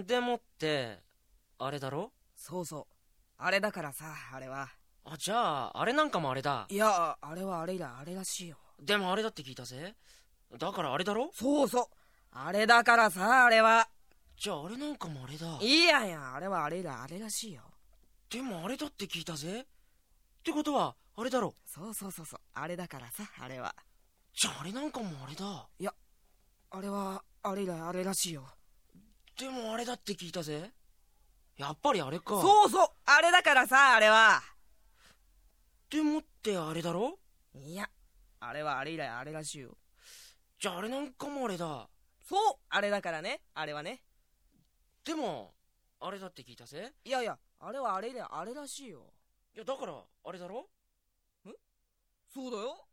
でもってあれだろ？そうそう。あれだからさあれは。あじゃああれなんかもあれだ。いやあれはあれだあれらしいよ。でもあれだって聞いたぜ。だからあれだろ？そうそう。あれだからさあれは。じゃああれなんかもあれだ。いやいやあれはあれだあれらしいよ。でもあれだって聞いたぜ。ってことはあれだろ？そうそうそうそう。あれだからさあれは。じゃああれなんかもあれだ。あれはあれだあれらしいよでもあれだって聞いたぜ。やっぱりあれか。そうそう。あれだからさあれは。でもってあれだろ？いやあれはあれ以来あれらしいよ。じゃああれなんかもあれだ。そう。あれだからね。あれはね。でもあれだって聞いたぜ。いやいやあれはあれ以来あれらしいよ。いやだからあれだろ？そうだよ